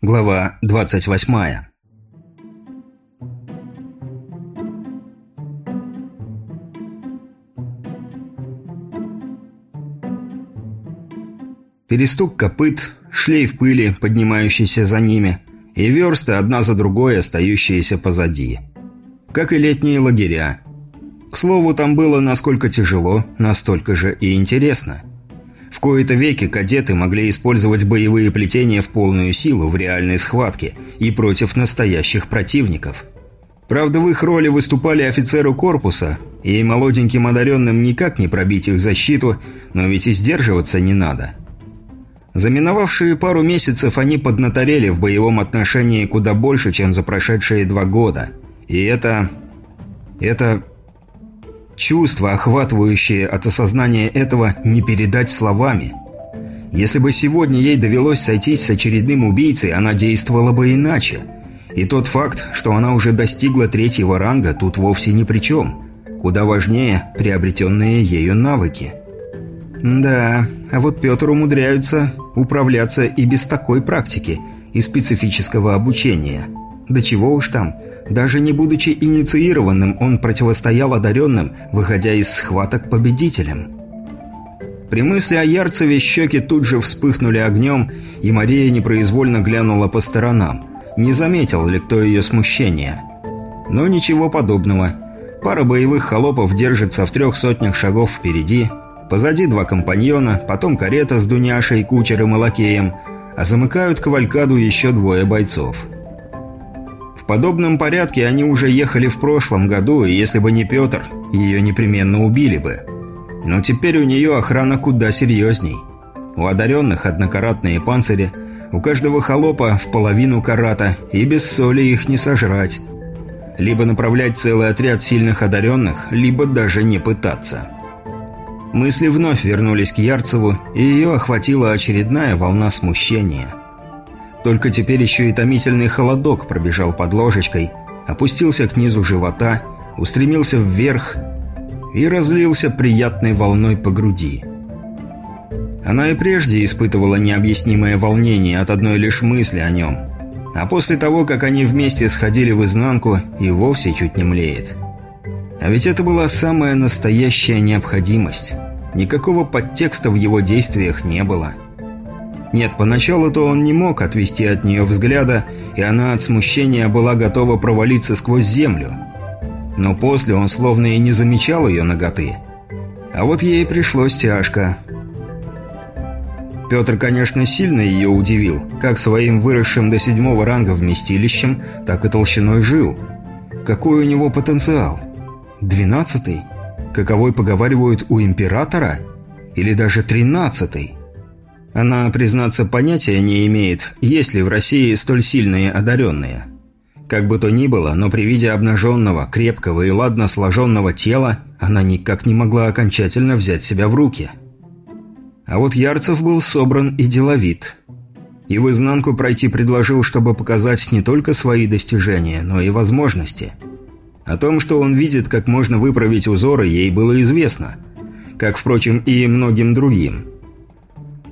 Глава 28 Перестук копыт, шлейф пыли, поднимающийся за ними, и версты одна за другой, остающиеся позади. Как и летние лагеря. К слову, там было насколько тяжело, настолько же и интересно. В кои-то веки кадеты могли использовать боевые плетения в полную силу в реальной схватке и против настоящих противников. Правда, в их роли выступали офицеры корпуса, и молоденьким одаренным никак не пробить их защиту, но ведь и сдерживаться не надо. Заминовавшие пару месяцев они поднаторели в боевом отношении куда больше, чем за прошедшие два года. И это... это... Чувство, охватывающее от осознания этого, не передать словами. Если бы сегодня ей довелось сойтись с очередным убийцей, она действовала бы иначе. И тот факт, что она уже достигла третьего ранга, тут вовсе ни при чем. Куда важнее приобретенные ею навыки. Да, а вот Петр умудряется управляться и без такой практики и специфического обучения. Да чего уж там – даже не будучи инициированным, он противостоял одаренным, выходя из схваток победителем. При мысли о Ярцеве щеки тут же вспыхнули огнем, и Мария непроизвольно глянула по сторонам. Не заметил ли кто ее смущения. Но ничего подобного. Пара боевых холопов держится в трех сотнях шагов впереди, позади два компаньона, потом карета с Дуняшей, кучером и лакеем, а замыкают кавалькаду еще двое бойцов подобном порядке они уже ехали в прошлом году, и если бы не Петр, ее непременно убили бы. Но теперь у нее охрана куда серьезней. У одаренных однокаратные панцири, у каждого холопа в половину карата, и без соли их не сожрать. Либо направлять целый отряд сильных одаренных, либо даже не пытаться. Мысли вновь вернулись к Ярцеву, и ее охватила очередная волна смущения – только теперь еще и томительный холодок пробежал под ложечкой, опустился к низу живота, устремился вверх и разлился приятной волной по груди. Она и прежде испытывала необъяснимое волнение от одной лишь мысли о нем. А после того, как они вместе сходили в изнанку, и вовсе чуть не млеет. А ведь это была самая настоящая необходимость. Никакого подтекста в его действиях не было. — нет, поначалу-то он не мог отвести от нее взгляда, и она от смущения была готова провалиться сквозь землю. Но после он словно и не замечал ее ноготы. А вот ей пришлось тяжко. Петр, конечно, сильно ее удивил, как своим выросшим до седьмого ранга вместилищем, так и толщиной жил. Какой у него потенциал? Двенадцатый? Каковой поговаривают у императора? Или даже тринадцатый? Она, признаться, понятия не имеет, есть ли в России столь сильные одаренные. Как бы то ни было, но при виде обнаженного, крепкого и ладно сложенного тела, она никак не могла окончательно взять себя в руки. А вот Ярцев был собран и деловит. И в изнанку пройти предложил, чтобы показать не только свои достижения, но и возможности. О том, что он видит, как можно выправить узоры, ей было известно. Как, впрочем, и многим другим –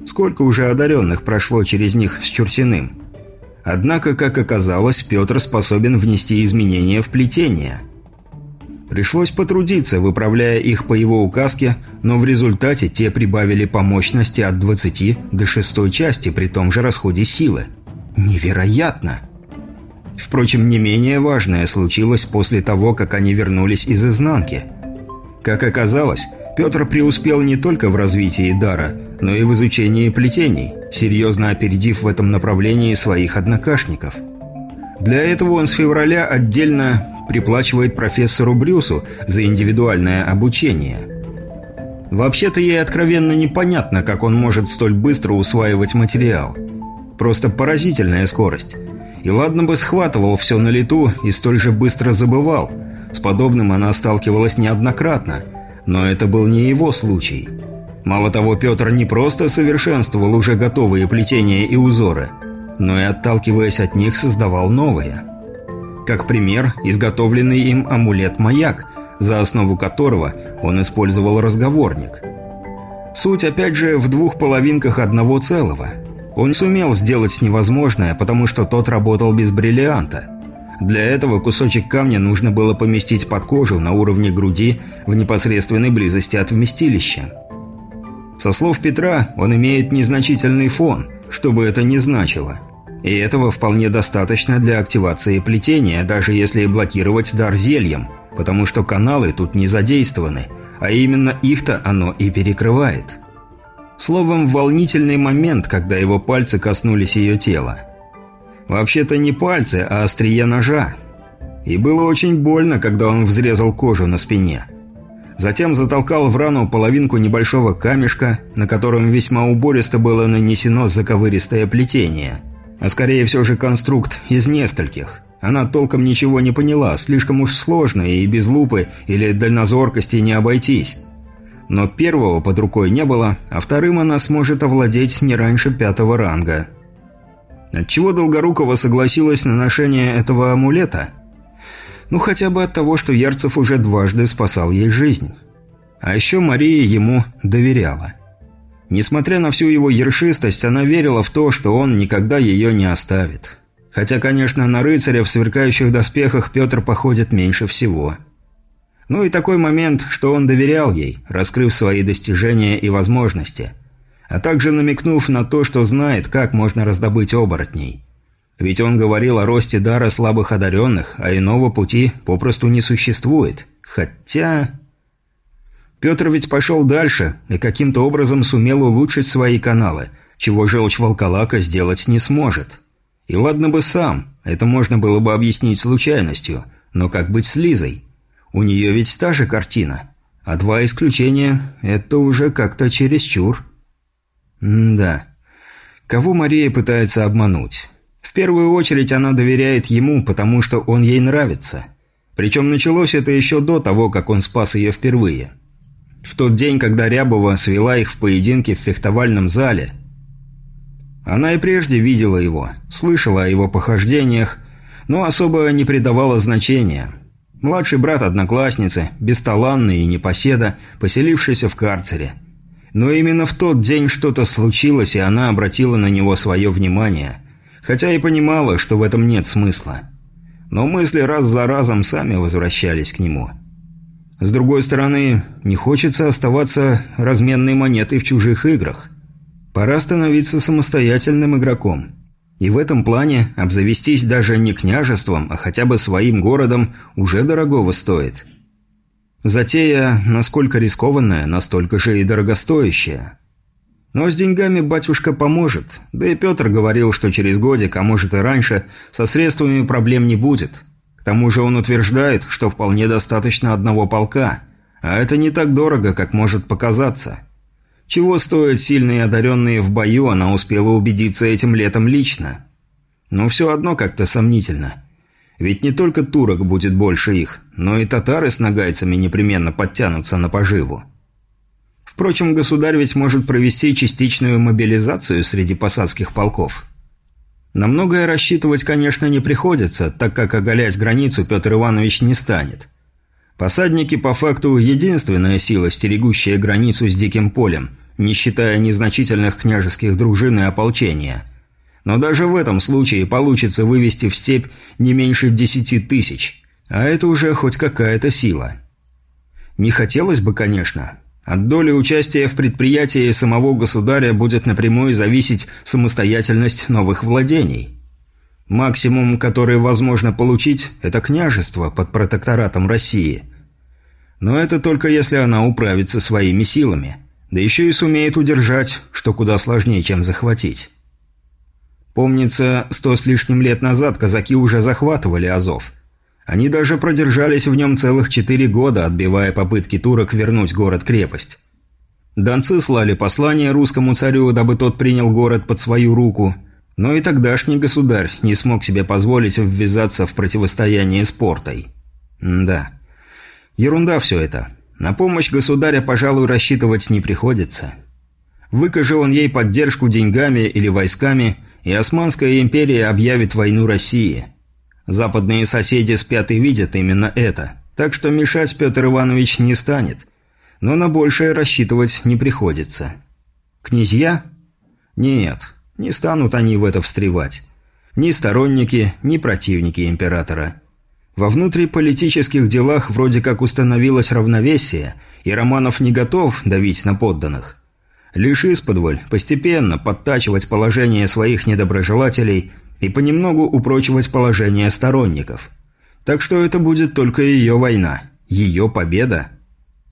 Сколько уже одаренных прошло через них с Чурсиным? Однако, как оказалось, Петр способен внести изменения в плетение. Пришлось потрудиться, выправляя их по его указке, но в результате те прибавили по мощности от 20 до шестой части при том же расходе силы. Невероятно! Впрочем, не менее важное случилось после того, как они вернулись из изнанки. Как оказалось, Петр преуспел не только в развитии дара, но и в изучении плетений, серьезно опередив в этом направлении своих однокашников. Для этого он с февраля отдельно приплачивает профессору Брюсу за индивидуальное обучение. Вообще-то ей откровенно непонятно, как он может столь быстро усваивать материал. Просто поразительная скорость. И ладно бы схватывал все на лету и столь же быстро забывал. С подобным она сталкивалась неоднократно – но это был не его случай. Мало того, Петр не просто совершенствовал уже готовые плетения и узоры, но и, отталкиваясь от них, создавал новые. Как пример, изготовленный им амулет-маяк, за основу которого он использовал разговорник. Суть, опять же, в двух половинках одного целого. Он сумел сделать невозможное, потому что тот работал без бриллианта. Для этого кусочек камня нужно было поместить под кожу на уровне груди в непосредственной близости от вместилища. Со слов Петра, он имеет незначительный фон, что бы это ни значило. И этого вполне достаточно для активации плетения, даже если блокировать дар зельем, потому что каналы тут не задействованы, а именно их-то оно и перекрывает. Словом, волнительный момент, когда его пальцы коснулись ее тела. Вообще-то не пальцы, а острие ножа. И было очень больно, когда он взрезал кожу на спине. Затем затолкал в рану половинку небольшого камешка, на котором весьма убористо было нанесено заковыристое плетение. А скорее все же конструкт из нескольких. Она толком ничего не поняла, слишком уж сложно и без лупы или дальнозоркости не обойтись. Но первого под рукой не было, а вторым она сможет овладеть не раньше пятого ранга. Отчего Долгорукова согласилась на ношение этого амулета? Ну, хотя бы от того, что Ярцев уже дважды спасал ей жизнь. А еще Мария ему доверяла. Несмотря на всю его ершистость, она верила в то, что он никогда ее не оставит. Хотя, конечно, на рыцаря в сверкающих доспехах Петр походит меньше всего. Ну и такой момент, что он доверял ей, раскрыв свои достижения и возможности, а также намекнув на то, что знает, как можно раздобыть оборотней. Ведь он говорил о росте дара слабых одаренных, а иного пути попросту не существует. Хотя... Петр ведь пошел дальше и каким-то образом сумел улучшить свои каналы, чего желчь волколака сделать не сможет. И ладно бы сам, это можно было бы объяснить случайностью, но как быть с Лизой? У нее ведь та же картина. А два исключения – это уже как-то чересчур. М да. Кого Мария пытается обмануть? В первую очередь она доверяет ему, потому что он ей нравится. Причем началось это еще до того, как он спас ее впервые. В тот день, когда Рябова свела их в поединке в фехтовальном зале. Она и прежде видела его, слышала о его похождениях, но особо не придавала значения – Младший брат одноклассницы, бесталанный и непоседа, поселившийся в карцере. Но именно в тот день что-то случилось, и она обратила на него свое внимание. Хотя и понимала, что в этом нет смысла. Но мысли раз за разом сами возвращались к нему. С другой стороны, не хочется оставаться разменной монетой в чужих играх. Пора становиться самостоятельным игроком. И в этом плане обзавестись даже не княжеством, а хотя бы своим городом уже дорогого стоит. Затея, насколько рискованная, настолько же и дорогостоящая. Но с деньгами батюшка поможет, да и Петр говорил, что через годик, а может и раньше, со средствами проблем не будет. К тому же он утверждает, что вполне достаточно одного полка, а это не так дорого, как может показаться. Чего стоят сильные одаренные в бою, она успела убедиться этим летом лично. Но все одно как-то сомнительно. Ведь не только турок будет больше их, но и татары с нагайцами непременно подтянутся на поживу. Впрочем, государь ведь может провести частичную мобилизацию среди посадских полков. На многое рассчитывать, конечно, не приходится, так как оголять границу Петр Иванович не станет. Посадники по факту единственная сила, стерегущая границу с диким полем, не считая незначительных княжеских дружин и ополчения. Но даже в этом случае получится вывести в степь не меньше десяти тысяч, а это уже хоть какая-то сила. Не хотелось бы, конечно. От доли участия в предприятии самого государя будет напрямую зависеть самостоятельность новых владений. Максимум, который возможно получить, это княжество под протекторатом России. Но это только если она управится своими силами. Да еще и сумеет удержать, что куда сложнее, чем захватить. Помнится, сто с лишним лет назад казаки уже захватывали Азов. Они даже продержались в нем целых четыре года, отбивая попытки турок вернуть город-крепость. Донцы слали послание русскому царю, дабы тот принял город под свою руку – но и тогдашний государь не смог себе позволить ввязаться в противостояние с портой. М да. Ерунда все это. На помощь государя, пожалуй, рассчитывать не приходится. Выкажи он ей поддержку деньгами или войсками, и Османская империя объявит войну России. Западные соседи спят и видят именно это, так что мешать Петр Иванович не станет. Но на большее рассчитывать не приходится. Князья? Нет. Не станут они в это встревать. Ни сторонники, ни противники императора. Во внутриполитических делах вроде как установилось равновесие, и Романов не готов давить на подданных. Лишь исподволь, постепенно подтачивать положение своих недоброжелателей и понемногу упрочивать положение сторонников. Так что это будет только ее война, ее победа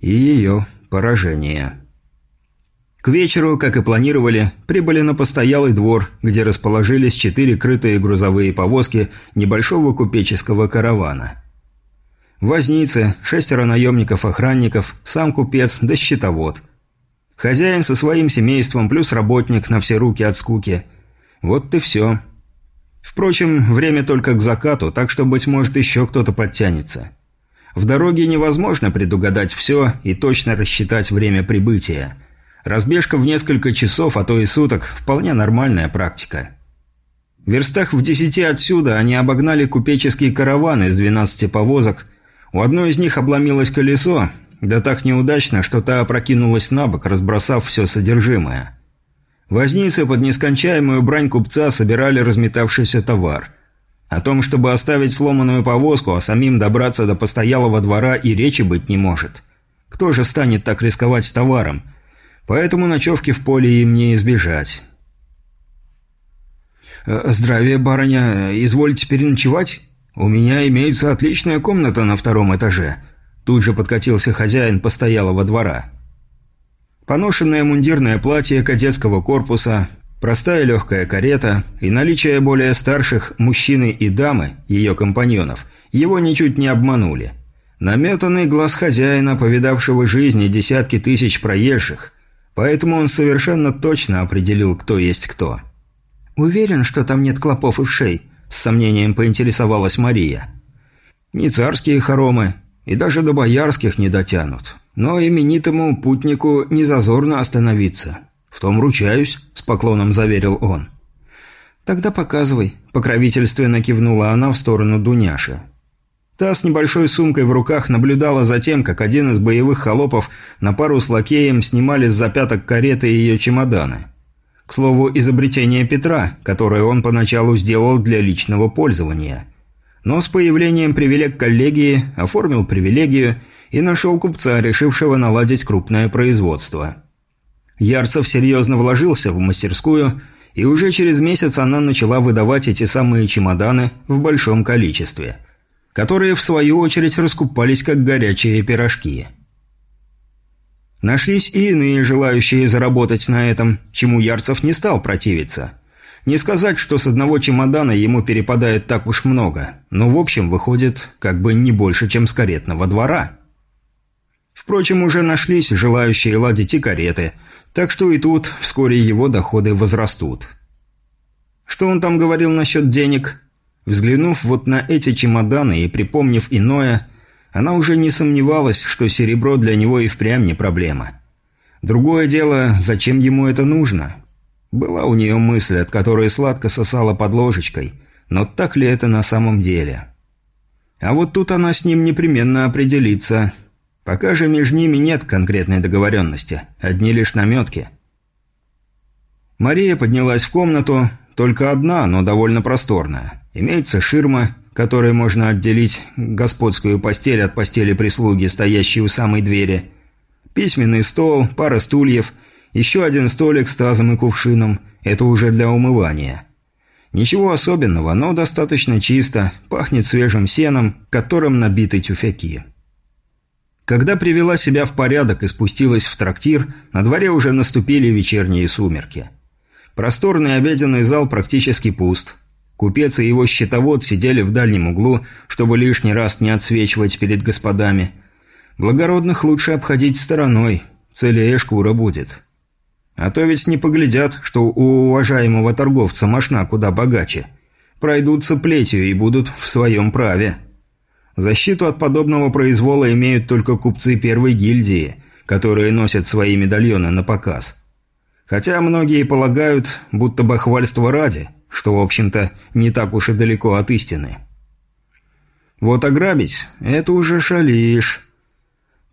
и ее поражение. К вечеру, как и планировали, прибыли на постоялый двор, где расположились четыре крытые грузовые повозки небольшого купеческого каравана. Возницы, шестеро наемников-охранников, сам купец да счетовод. Хозяин со своим семейством плюс работник на все руки от скуки. Вот и все. Впрочем, время только к закату, так что, быть может, еще кто-то подтянется. В дороге невозможно предугадать все и точно рассчитать время прибытия – Разбежка в несколько часов, а то и суток – вполне нормальная практика. В верстах в десяти отсюда они обогнали купеческие караваны из 12 повозок. У одной из них обломилось колесо, да так неудачно, что та опрокинулась на бок, разбросав все содержимое. Возницы под нескончаемую брань купца собирали разметавшийся товар. О том, чтобы оставить сломанную повозку, а самим добраться до постоялого двора и речи быть не может. Кто же станет так рисковать с товаром – Поэтому ночевки в поле им не избежать. «Э, «Здравия, барыня. Извольте переночевать? У меня имеется отличная комната на втором этаже». Тут же подкатился хозяин постоялого двора. Поношенное мундирное платье кадетского корпуса, простая легкая карета и наличие более старших мужчины и дамы, ее компаньонов, его ничуть не обманули. Наметанный глаз хозяина, повидавшего жизни десятки тысяч проезжих, Поэтому он совершенно точно определил, кто есть кто. «Уверен, что там нет клопов и вшей?» – с сомнением поинтересовалась Мария. «Не царские хоромы, и даже до боярских не дотянут. Но именитому путнику не зазорно остановиться. В том ручаюсь», – с поклоном заверил он. «Тогда показывай», – покровительственно кивнула она в сторону Дуняши. Та с небольшой сумкой в руках наблюдала за тем, как один из боевых холопов на пару с лакеем снимали с запяток кареты ее чемоданы. К слову, изобретение Петра, которое он поначалу сделал для личного пользования. Но с появлением привилег коллегии оформил привилегию и нашел купца, решившего наладить крупное производство. Ярцев серьезно вложился в мастерскую, и уже через месяц она начала выдавать эти самые чемоданы в большом количестве – которые в свою очередь раскупались как горячие пирожки. Нашлись и иные желающие заработать на этом, чему Ярцев не стал противиться. Не сказать, что с одного чемодана ему перепадает так уж много, но в общем выходит как бы не больше, чем с каретного двора. Впрочем, уже нашлись желающие ладить и кареты, так что и тут вскоре его доходы возрастут. Что он там говорил насчет денег? Взглянув вот на эти чемоданы и припомнив иное, она уже не сомневалась, что серебро для него и впрямь не проблема. Другое дело, зачем ему это нужно? Была у нее мысль, от которой сладко сосала под ложечкой, но так ли это на самом деле? А вот тут она с ним непременно определится. Пока же между ними нет конкретной договоренности, одни лишь наметки. Мария поднялась в комнату, только одна, но довольно просторная. Имеется ширма, которой можно отделить господскую постель от постели прислуги, стоящей у самой двери. Письменный стол, пара стульев, еще один столик с тазом и кувшином. Это уже для умывания. Ничего особенного, но достаточно чисто, пахнет свежим сеном, которым набиты тюфяки. Когда привела себя в порядок и спустилась в трактир, на дворе уже наступили вечерние сумерки. Просторный обеденный зал практически пуст. Купец и его счетовод сидели в дальнем углу, чтобы лишний раз не отсвечивать перед господами. Благородных лучше обходить стороной, целее шкура будет. А то ведь не поглядят, что у уважаемого торговца мошна куда богаче. Пройдутся плетью и будут в своем праве. Защиту от подобного произвола имеют только купцы первой гильдии, которые носят свои медальоны на показ. Хотя многие полагают, будто бахвальство ради, что, в общем-то, не так уж и далеко от истины. Вот ограбить – это уже шалишь.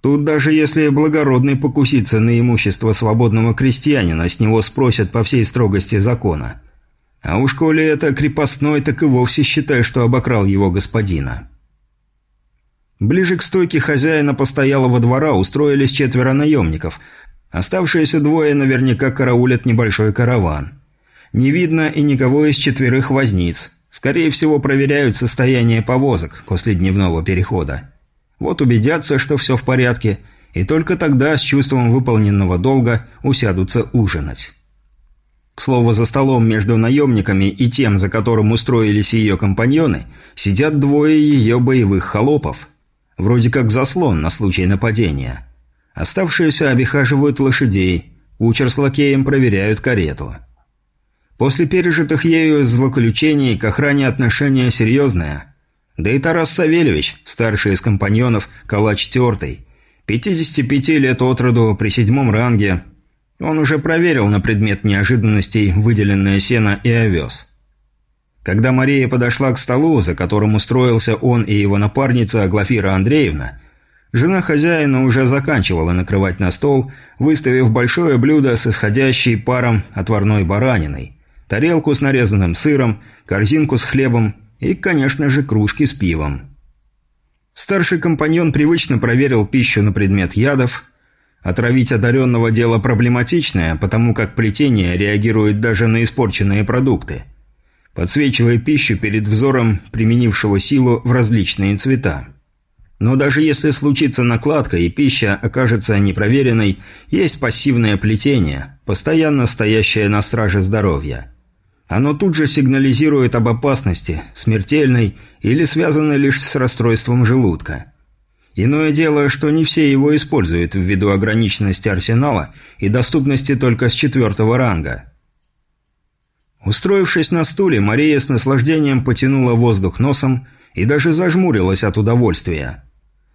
Тут даже если благородный покусится на имущество свободного крестьянина, с него спросят по всей строгости закона. А уж коли это крепостной, так и вовсе считай, что обокрал его господина. Ближе к стойке хозяина постоялого двора устроились четверо наемников. Оставшиеся двое наверняка караулят небольшой караван. Не видно и никого из четверых возниц. Скорее всего, проверяют состояние повозок после дневного перехода. Вот убедятся, что все в порядке, и только тогда с чувством выполненного долга усядутся ужинать. К слову, за столом между наемниками и тем, за которым устроились ее компаньоны, сидят двое ее боевых холопов. Вроде как заслон на случай нападения. Оставшиеся обихаживают лошадей, кучер с лакеем проверяют карету. После пережитых ею злоключений к охране отношение серьезное. Да и Тарас Савельевич, старший из компаньонов, калач тертый, 55 лет от роду при седьмом ранге, он уже проверил на предмет неожиданностей выделенное сено и овес. Когда Мария подошла к столу, за которым устроился он и его напарница Глафира Андреевна, жена хозяина уже заканчивала накрывать на стол, выставив большое блюдо с исходящей паром отварной бараниной, тарелку с нарезанным сыром, корзинку с хлебом и, конечно же, кружки с пивом. Старший компаньон привычно проверил пищу на предмет ядов, Отравить одаренного дело проблематичное, потому как плетение реагирует даже на испорченные продукты, подсвечивая пищу перед взором применившего силу в различные цвета. Но даже если случится накладка и пища окажется непроверенной, есть пассивное плетение, постоянно стоящее на страже здоровья. Оно тут же сигнализирует об опасности, смертельной или связанной лишь с расстройством желудка. Иное дело, что не все его используют ввиду ограниченности арсенала и доступности только с четвертого ранга. Устроившись на стуле, Мария с наслаждением потянула воздух носом и даже зажмурилась от удовольствия.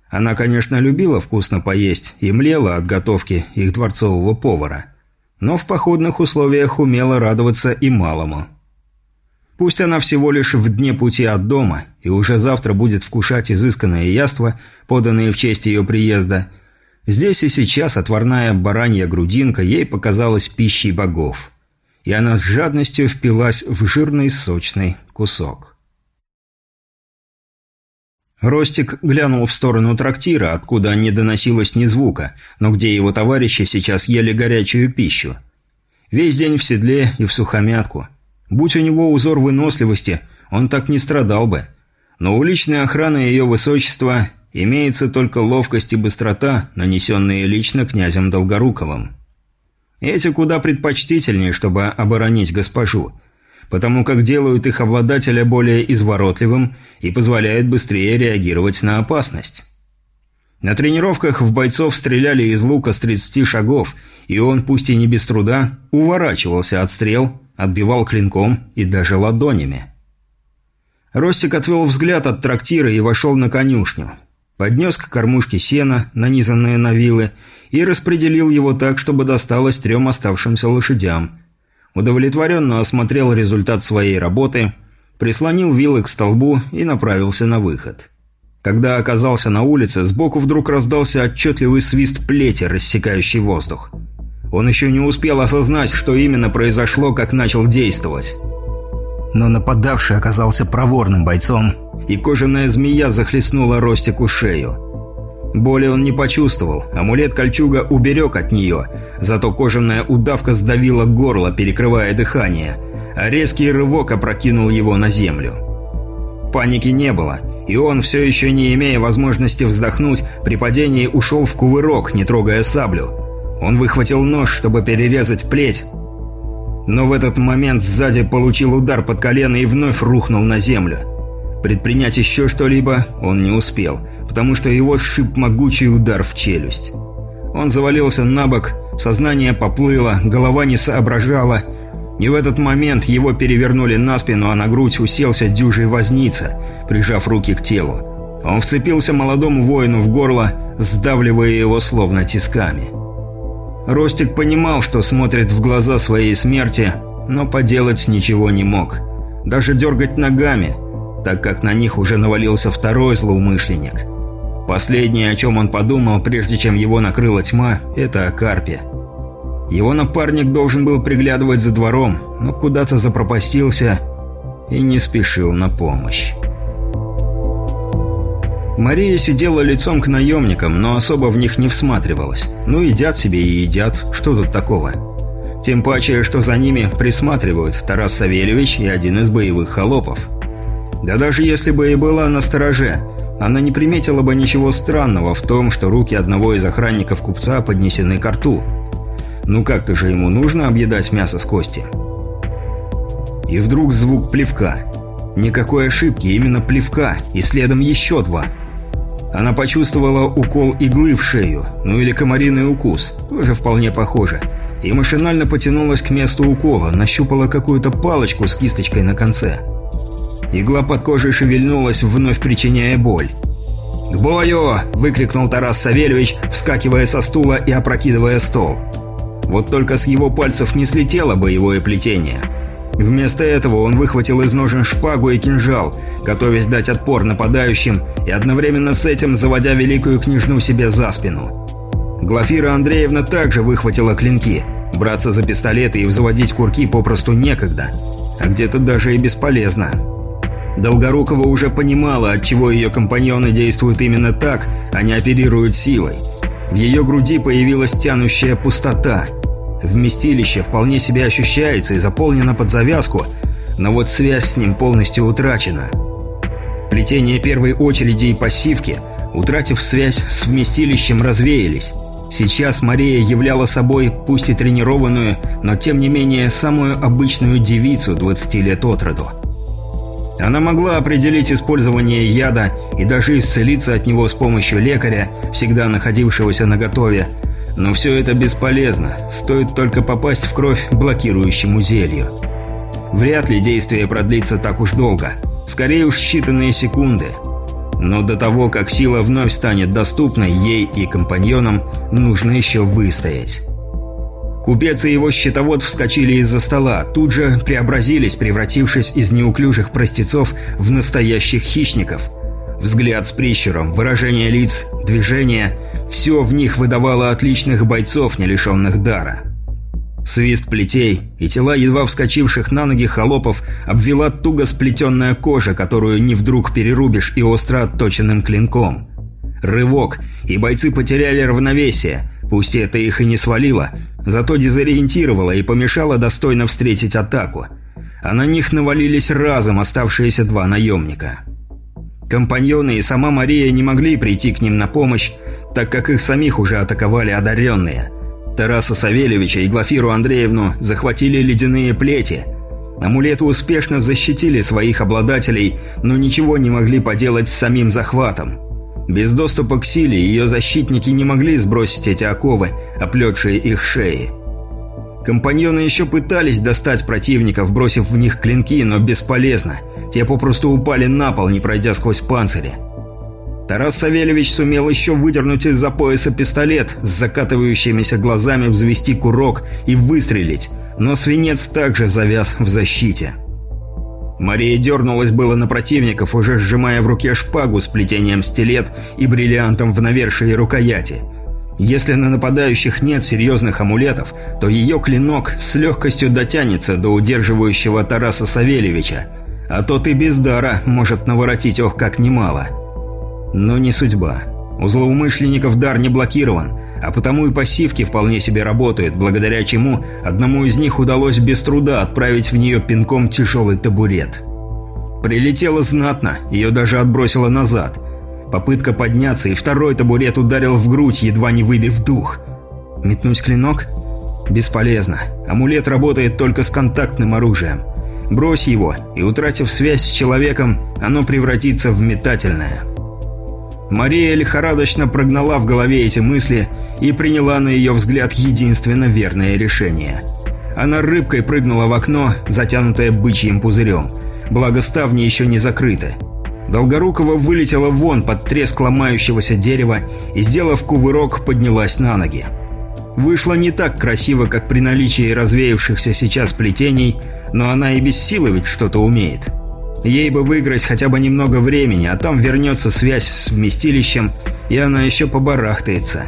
Она, конечно, любила вкусно поесть и млела от готовки их дворцового повара, но в походных условиях умела радоваться и малому – Пусть она всего лишь в дне пути от дома и уже завтра будет вкушать изысканное яство, поданное в честь ее приезда, здесь и сейчас отварная баранья грудинка ей показалась пищей богов. И она с жадностью впилась в жирный сочный кусок. Ростик глянул в сторону трактира, откуда не доносилось ни звука, но где его товарищи сейчас ели горячую пищу. Весь день в седле и в сухомятку – Будь у него узор выносливости, он так не страдал бы. Но у личной охраны ее высочества имеется только ловкость и быстрота, нанесенные лично князем Долгоруковым. Эти куда предпочтительнее, чтобы оборонить госпожу, потому как делают их обладателя более изворотливым и позволяют быстрее реагировать на опасность. На тренировках в бойцов стреляли из лука с 30 шагов, и он, пусть и не без труда, уворачивался от стрел, отбивал клинком и даже ладонями. Ростик отвел взгляд от трактира и вошел на конюшню. Поднес к кормушке сена, нанизанное на вилы, и распределил его так, чтобы досталось трем оставшимся лошадям. Удовлетворенно осмотрел результат своей работы, прислонил вилы к столбу и направился на выход. Когда оказался на улице, сбоку вдруг раздался отчетливый свист плети, рассекающий воздух. Он еще не успел осознать, что именно произошло, как начал действовать. Но нападавший оказался проворным бойцом, и кожаная змея захлестнула Ростику шею. Боли он не почувствовал, амулет-кольчуга уберег от нее, зато кожаная удавка сдавила горло, перекрывая дыхание, а резкий рывок опрокинул его на землю. Паники не было, и он, все еще не имея возможности вздохнуть, при падении ушел в кувырок, не трогая саблю – он выхватил нож, чтобы перерезать плеть, но в этот момент сзади получил удар под колено и вновь рухнул на землю. Предпринять еще что-либо он не успел, потому что его сшиб могучий удар в челюсть. Он завалился на бок, сознание поплыло, голова не соображала, и в этот момент его перевернули на спину, а на грудь уселся дюжий возница, прижав руки к телу. Он вцепился молодому воину в горло, сдавливая его словно тисками. Ростик понимал, что смотрит в глаза своей смерти, но поделать ничего не мог. Даже дергать ногами, так как на них уже навалился второй злоумышленник. Последнее, о чем он подумал, прежде чем его накрыла тьма, это о карпе. Его напарник должен был приглядывать за двором, но куда-то запропастился и не спешил на помощь. Мария сидела лицом к наемникам, но особо в них не всматривалась. Ну, едят себе и едят, что тут такого? Тем паче, что за ними присматривают Тарас Савельевич и один из боевых холопов. Да даже если бы и была на стороже, она не приметила бы ничего странного в том, что руки одного из охранников купца поднесены к рту. Ну как-то же ему нужно объедать мясо с кости. И вдруг звук плевка. Никакой ошибки, именно плевка, и следом еще два. Она почувствовала укол иглы в шею, ну или комариный укус, тоже вполне похоже, и машинально потянулась к месту укола, нащупала какую-то палочку с кисточкой на конце. Игла под кожей шевельнулась, вновь причиняя боль. «К бою!» – выкрикнул Тарас Савельевич, вскакивая со стула и опрокидывая стол. Вот только с его пальцев не слетело боевое плетение. Вместо этого он выхватил из ножен шпагу и кинжал, готовясь дать отпор нападающим и одновременно с этим заводя великую княжну себе за спину. Глафира Андреевна также выхватила клинки. Браться за пистолеты и взводить курки попросту некогда, а где-то даже и бесполезно. Долгорукова уже понимала, отчего ее компаньоны действуют именно так, а не оперируют силой. В ее груди появилась тянущая пустота. Вместилище вполне себе ощущается и заполнено под завязку, но вот связь с ним полностью утрачена. Плетение первой очереди и пассивки, утратив связь с вместилищем, развеялись. Сейчас Мария являла собой, пусть и тренированную, но тем не менее самую обычную девицу 20 лет от роду. Она могла определить использование яда и даже исцелиться от него с помощью лекаря, всегда находившегося на готове. Но все это бесполезно, стоит только попасть в кровь блокирующему зелью. Вряд ли действие продлится так уж долго, скорее уж считанные секунды. Но до того, как сила вновь станет доступной ей и компаньонам, нужно еще выстоять. Купец и его счетовод вскочили из-за стола, тут же преобразились, превратившись из неуклюжих простецов в настоящих хищников. Взгляд с прищуром, выражение лиц, движения – все в них выдавало отличных бойцов, не лишенных дара. Свист плетей и тела едва вскочивших на ноги холопов обвела туго сплетенная кожа, которую не вдруг перерубишь и остро отточенным клинком. Рывок, и бойцы потеряли равновесие – Пусть это их и не свалило, зато дезориентировало и помешало достойно встретить атаку. А на них навалились разом оставшиеся два наемника. Компаньоны и сама Мария не могли прийти к ним на помощь, так как их самих уже атаковали одаренные. Тараса Савельевича и Глафиру Андреевну захватили ледяные плети. Амулеты успешно защитили своих обладателей, но ничего не могли поделать с самим захватом. Без доступа к силе ее защитники не могли сбросить эти оковы, оплетшие их шеи. Компаньоны еще пытались достать противников, бросив в них клинки, но бесполезно. Те попросту упали на пол, не пройдя сквозь панцири. Тарас Савельевич сумел еще выдернуть из-за пояса пистолет, с закатывающимися глазами взвести курок и выстрелить, но свинец также завяз в защите. Мария дернулась было на противников, уже сжимая в руке шпагу с плетением стилет и бриллиантом в навершии рукояти. Если на нападающих нет серьезных амулетов, то ее клинок с легкостью дотянется до удерживающего Тараса Савельевича, а тот и без дара может наворотить ох как немало. Но не судьба. У злоумышленников дар не блокирован – а потому и пассивки вполне себе работают, благодаря чему одному из них удалось без труда отправить в нее пинком тяжелый табурет. Прилетело знатно, ее даже отбросило назад. Попытка подняться, и второй табурет ударил в грудь, едва не выбив дух. Метнуть клинок? Бесполезно. Амулет работает только с контактным оружием. Брось его, и утратив связь с человеком, оно превратится в метательное. Мария лихорадочно прогнала в голове эти мысли и приняла на ее взгляд единственно верное решение. Она рыбкой прыгнула в окно, затянутое бычьим пузырем. Благо ставни еще не закрыты. Долгорукова вылетела вон под треск ломающегося дерева и, сделав кувырок, поднялась на ноги. Вышло не так красиво, как при наличии развеявшихся сейчас плетений, но она и без силы ведь что-то умеет. Ей бы выиграть хотя бы немного времени, а там вернется связь с вместилищем, и она еще побарахтается.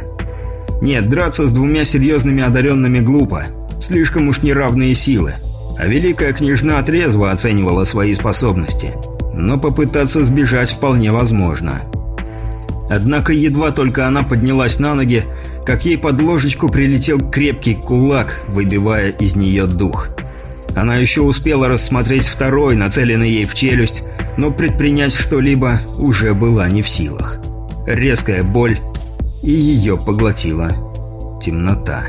Нет, драться с двумя серьезными одаренными глупо. Слишком уж неравные силы. А великая княжна трезво оценивала свои способности. Но попытаться сбежать вполне возможно. Однако едва только она поднялась на ноги, как ей под ложечку прилетел крепкий кулак, выбивая из нее дух. Она еще успела рассмотреть второй, нацеленный ей в челюсть, но предпринять что-либо уже была не в силах. Резкая боль, и ее поглотила темнота.